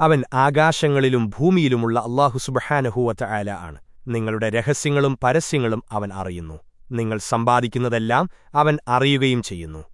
അവൻ ആകാശങ്ങളിലും ഭൂമിയിലുമുള്ള അള്ളാഹു സുബഹാനഹൂവത്ത ആല ആണ്. നിങ്ങളുടെ രഹസ്യങ്ങളും പരസ്യങ്ങളും അവൻ അറിയുന്നു. നിങ്ങൾ സമ്പാദിക്കുന്നതെല്ലാം അവൻ അറിയുകയും ചെയ്യുന്നു.